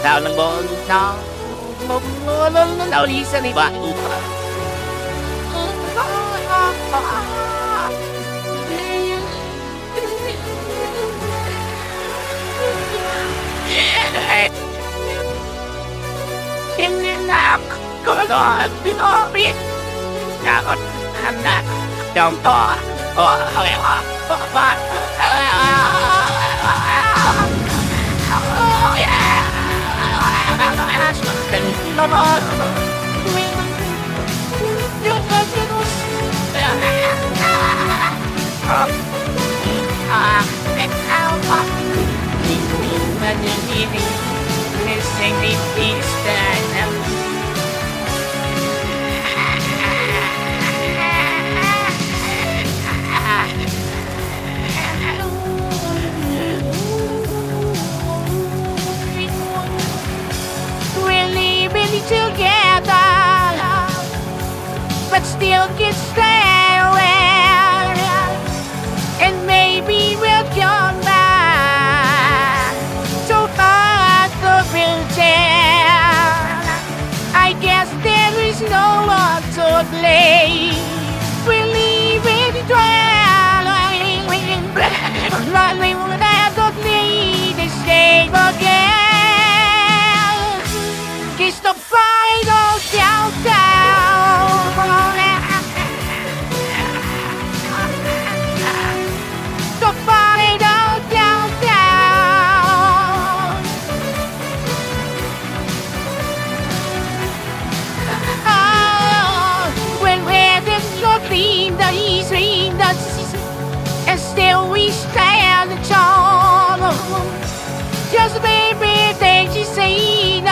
ng bon na naulisan ni Batuta. Pinak ko doon, pinobit. Nakot, anak, dong to. Oh, okay, oh, oh, oh, Missing the piece We're still stay away. And maybe we'll come back so far the tell. I guess there is no one to blame.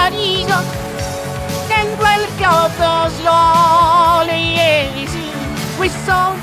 carino che in quel che ho preso le ieri sì, qui sono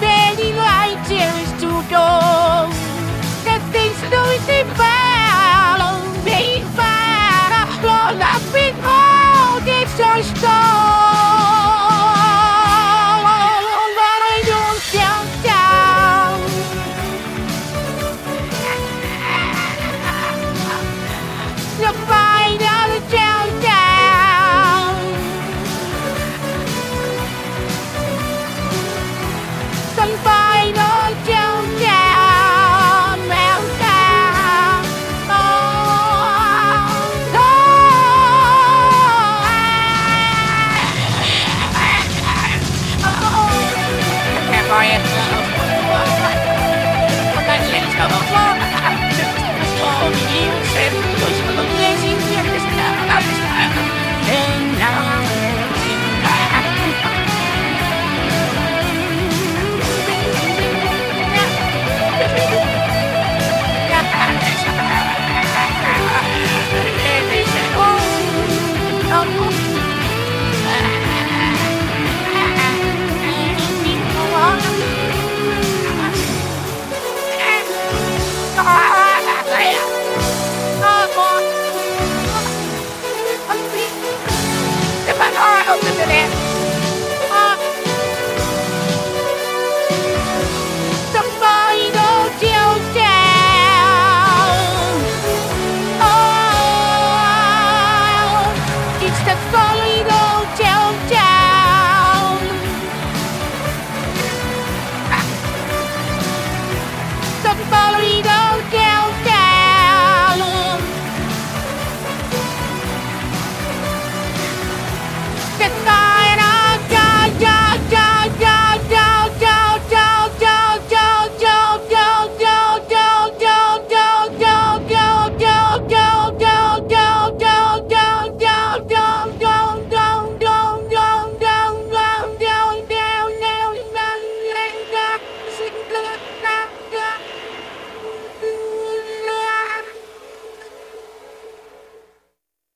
Oh, São Paulo